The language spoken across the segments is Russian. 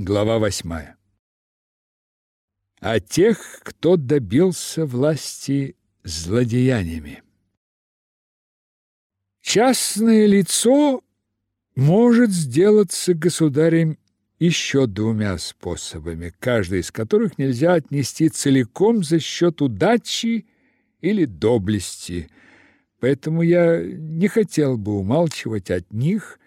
Глава восьмая. О тех, кто добился власти злодеяниями. Частное лицо может сделаться государем еще двумя способами, каждый из которых нельзя отнести целиком за счет удачи или доблести. Поэтому я не хотел бы умалчивать от них,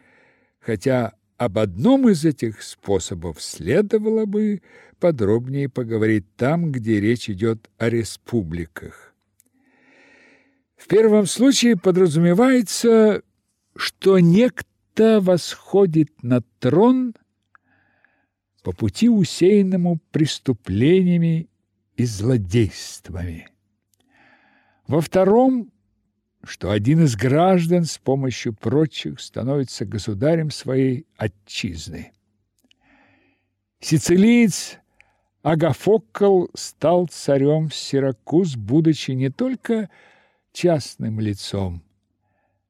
хотя об одном из этих способов следовало бы подробнее поговорить там, где речь идет о республиках. В первом случае подразумевается, что некто восходит на трон по пути усеянному преступлениями и злодействами. Во втором что один из граждан с помощью прочих становится государем своей отчизны. Сицилиец Агафокл стал царем Сиракуз, будучи не только частным лицом,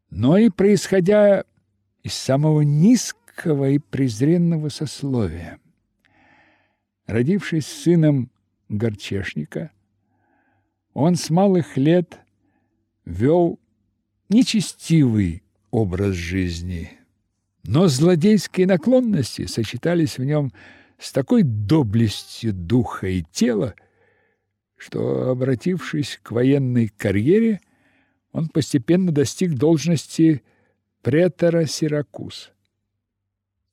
но и происходя из самого низкого и презренного сословия. Родившись сыном горчешника, он с малых лет вел нечестивый образ жизни, но злодейские наклонности сочетались в нем с такой доблестью духа и тела, что, обратившись к военной карьере, он постепенно достиг должности претора Сиракуз.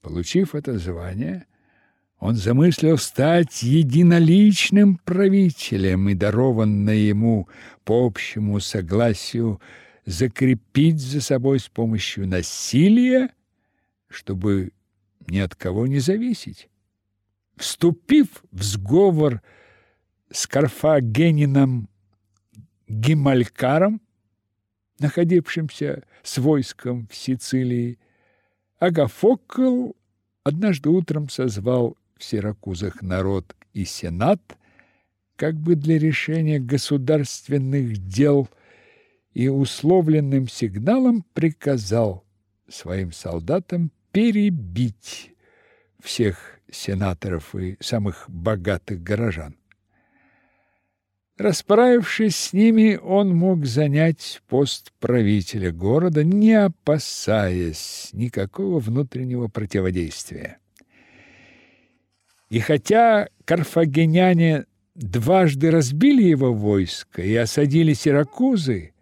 Получив это звание, он замыслил стать единоличным правителем и дарованное ему по общему согласию закрепить за собой с помощью насилия, чтобы ни от кого не зависеть. Вступив в сговор с Карфагенином Гималькаром, находившимся с войском в Сицилии, Агафокл однажды утром созвал в Сиракузах народ и сенат как бы для решения государственных дел и условленным сигналом приказал своим солдатам перебить всех сенаторов и самых богатых горожан. Расправившись с ними, он мог занять пост правителя города, не опасаясь никакого внутреннего противодействия. И хотя карфагеняне дважды разбили его войско и осадили Сиракузы,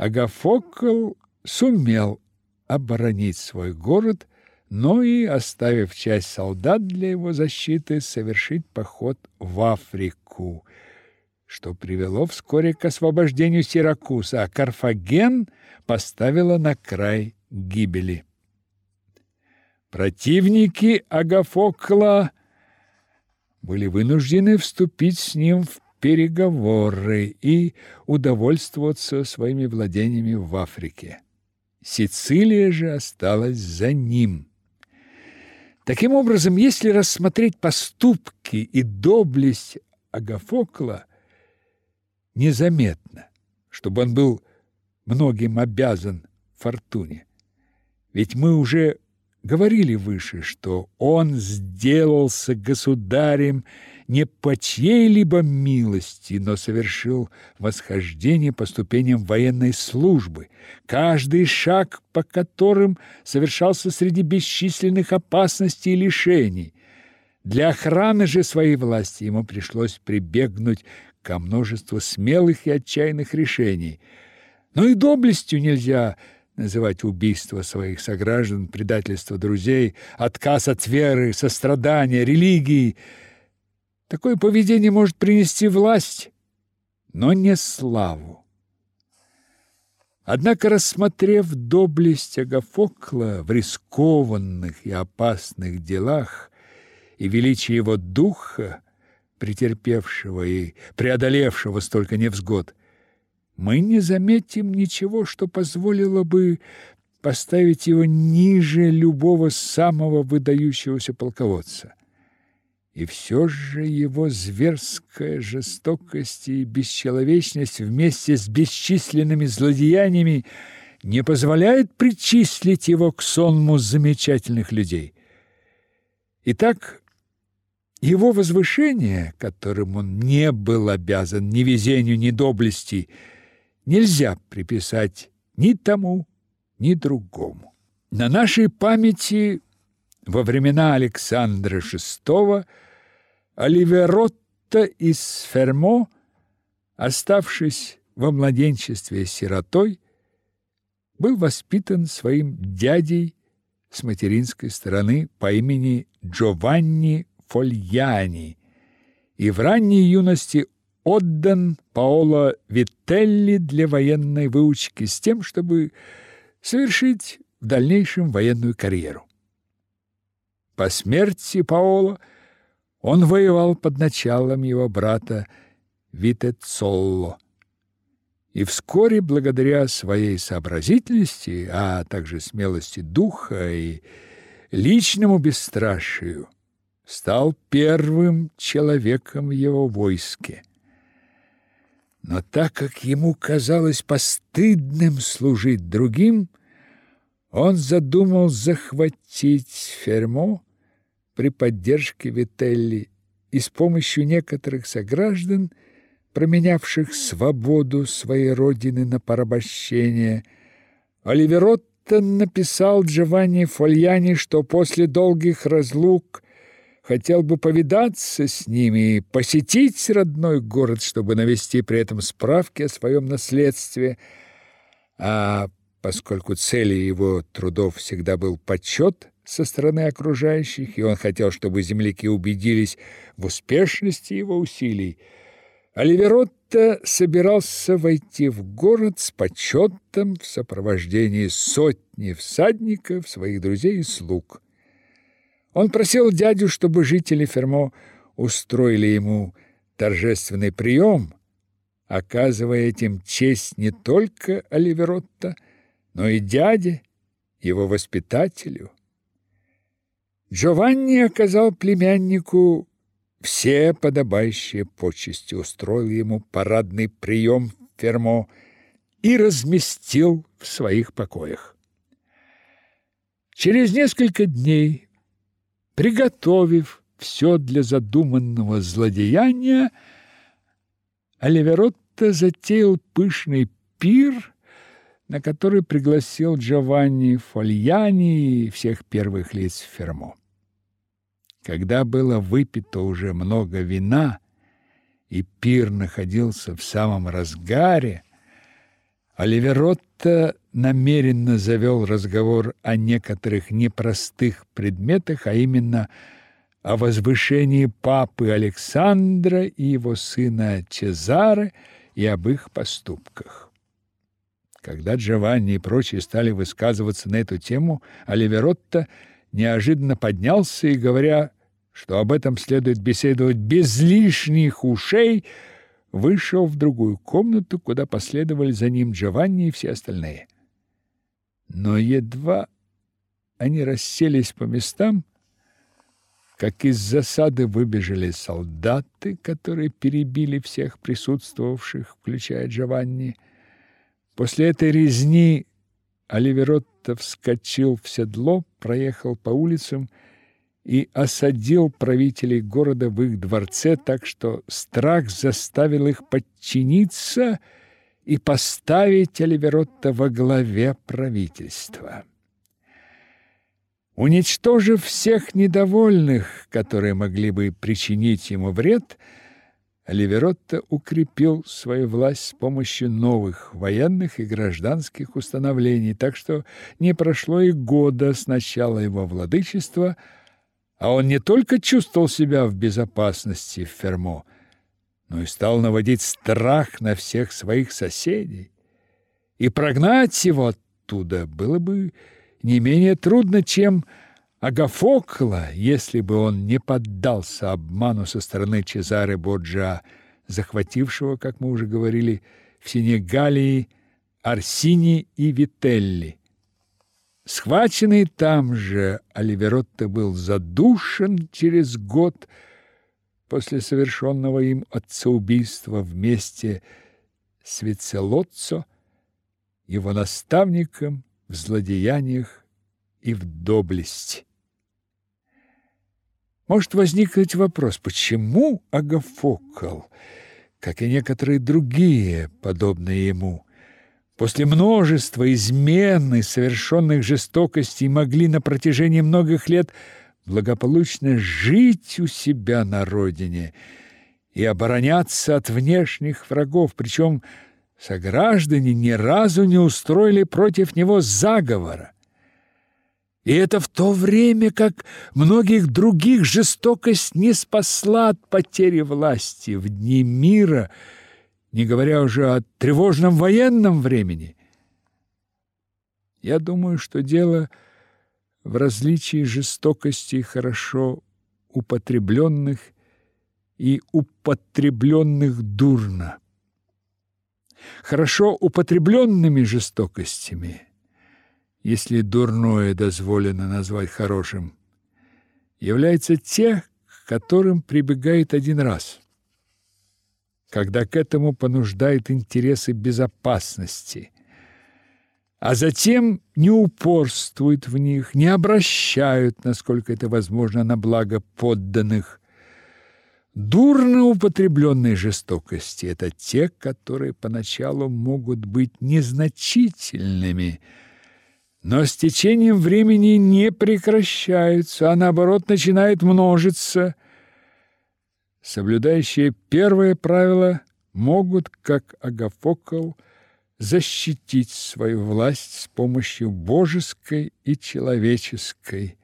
Агафокл сумел оборонить свой город, но и, оставив часть солдат для его защиты, совершить поход в Африку, что привело вскоре к освобождению Сиракуза, а Карфаген поставило на край гибели. Противники Агафокла были вынуждены вступить с ним в переговоры и удовольствоваться своими владениями в Африке. Сицилия же осталась за ним. Таким образом, если рассмотреть поступки и доблесть Агафокла, незаметно, чтобы он был многим обязан фортуне. Ведь мы уже говорили выше, что он сделался государем не по чьей-либо милости, но совершил восхождение по ступеням военной службы, каждый шаг по которым совершался среди бесчисленных опасностей и лишений. Для охраны же своей власти ему пришлось прибегнуть ко множеству смелых и отчаянных решений. Но и доблестью нельзя называть убийство своих сограждан, предательство друзей, отказ от веры, сострадания, религии – Такое поведение может принести власть, но не славу. Однако, рассмотрев доблесть Агафокла в рискованных и опасных делах и величие его духа, претерпевшего и преодолевшего столько невзгод, мы не заметим ничего, что позволило бы поставить его ниже любого самого выдающегося полководца. И все же его зверская жестокость и бесчеловечность вместе с бесчисленными злодеяниями не позволяет причислить его к сонму замечательных людей. Итак, Его возвышение, которым он не был обязан ни везению, ни доблести, нельзя приписать ни тому, ни другому. На нашей памяти во времена Александра VI Оливеротто из Фермо, оставшись во младенчестве сиротой, был воспитан своим дядей с материнской стороны по имени Джованни Фольяни и в ранней юности отдан Паоло Вителли для военной выучки с тем, чтобы совершить в дальнейшем военную карьеру. По смерти Паоло он воевал под началом его брата Витецолло. И вскоре, благодаря своей сообразительности, а также смелости духа и личному бесстрашию, стал первым человеком в его войске. Но так как ему казалось постыдным служить другим, он задумал захватить Фермо при поддержке Вителли и с помощью некоторых сограждан, променявших свободу своей родины на порабощение, Оливеротто написал Джованни Фольяни, что после долгих разлук хотел бы повидаться с ними и посетить родной город, чтобы навести при этом справки о своем наследстве, а поскольку целью его трудов всегда был почет со стороны окружающих, и он хотел, чтобы земляки убедились в успешности его усилий, Оливеротто собирался войти в город с почетом в сопровождении сотни всадников, своих друзей и слуг. Он просил дядю, чтобы жители Фермо устроили ему торжественный прием, оказывая этим честь не только Оливеротто, но и дяде, его воспитателю. Джованни оказал племяннику все подобающие почести, устроил ему парадный прием в Фермо и разместил в своих покоях. Через несколько дней, приготовив все для задуманного злодеяния, Оливеротто затеял пышный пир на который пригласил Джованни Фольяни и всех первых лиц Фермо. Когда было выпито уже много вина, и пир находился в самом разгаре, Оливеротто намеренно завел разговор о некоторых непростых предметах, а именно о возвышении папы Александра и его сына Чезаре и об их поступках. Когда Джованни и прочие стали высказываться на эту тему, Оливеротто неожиданно поднялся и, говоря, что об этом следует беседовать без лишних ушей, вышел в другую комнату, куда последовали за ним Джованни и все остальные. Но едва они расселись по местам, как из засады выбежали солдаты, которые перебили всех присутствовавших, включая Джованни, После этой резни Оливеротто вскочил в седло, проехал по улицам и осадил правителей города в их дворце, так что страх заставил их подчиниться и поставить Оливеротто во главе правительства. Уничтожив всех недовольных, которые могли бы причинить ему вред, Оливеротто укрепил свою власть с помощью новых военных и гражданских установлений, так что не прошло и года с начала его владычества, а он не только чувствовал себя в безопасности в Фермо, но и стал наводить страх на всех своих соседей. И прогнать его оттуда было бы не менее трудно, чем Агафокла, если бы он не поддался обману со стороны Чезаре Боджа, захватившего, как мы уже говорили, в Сенегалии Арсини и Вителли. Схваченный там же Оливеротто был задушен через год после совершенного им отцеубийства вместе с Вицелоццо, его наставником в злодеяниях и в доблести. Может возникнуть вопрос, почему Агафокл, как и некоторые другие, подобные ему, после множества измен и совершенных жестокостей могли на протяжении многих лет благополучно жить у себя на родине и обороняться от внешних врагов, причем сограждане ни разу не устроили против него заговора. И это в то время, как многих других жестокость не спасла от потери власти в дни мира, не говоря уже о тревожном военном времени. Я думаю, что дело в различии жестокости хорошо употребленных и употребленных дурно. Хорошо употребленными жестокостями – если дурное дозволено назвать хорошим, является те, к которым прибегает один раз, когда к этому понуждают интересы безопасности, а затем не упорствуют в них, не обращают, насколько это возможно, на благо подданных. Дурно употребленные жестокости – это те, которые поначалу могут быть незначительными – но с течением времени не прекращаются, а наоборот начинают множиться. Соблюдающие первое правило могут, как Агафокл, защитить свою власть с помощью божеской и человеческой.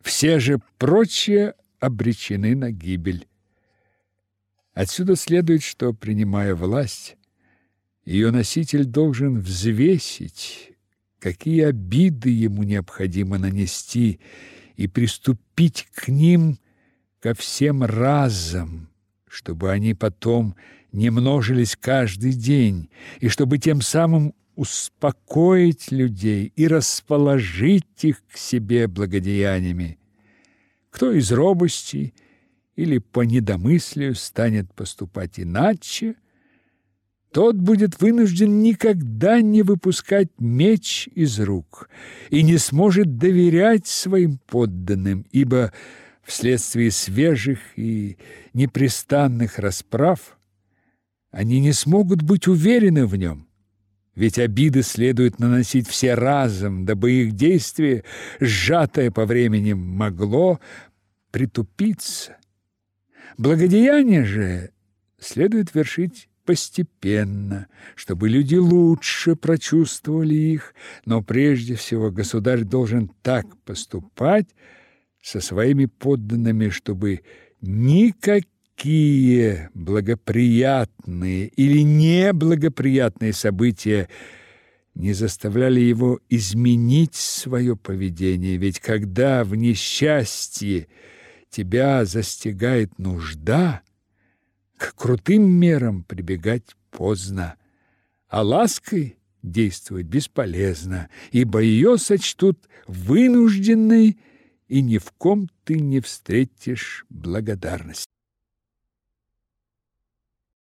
Все же прочие обречены на гибель. Отсюда следует, что, принимая власть, ее носитель должен взвесить какие обиды ему необходимо нанести и приступить к ним ко всем разом, чтобы они потом не множились каждый день, и чтобы тем самым успокоить людей и расположить их к себе благодеяниями. Кто из робости или по недомыслию станет поступать иначе – тот будет вынужден никогда не выпускать меч из рук и не сможет доверять своим подданным, ибо вследствие свежих и непрестанных расправ они не смогут быть уверены в нем. Ведь обиды следует наносить все разом, дабы их действие, сжатое по времени, могло притупиться. Благодеяние же следует вершить постепенно, чтобы люди лучше прочувствовали их, но прежде всего государь должен так поступать со своими подданными, чтобы никакие благоприятные или неблагоприятные события не заставляли его изменить свое поведение, ведь когда в несчастье тебя застигает нужда, к крутым мерам прибегать поздно, а лаской действовать бесполезно, ибо ее сочтут вынужденной, и ни в ком ты не встретишь благодарности.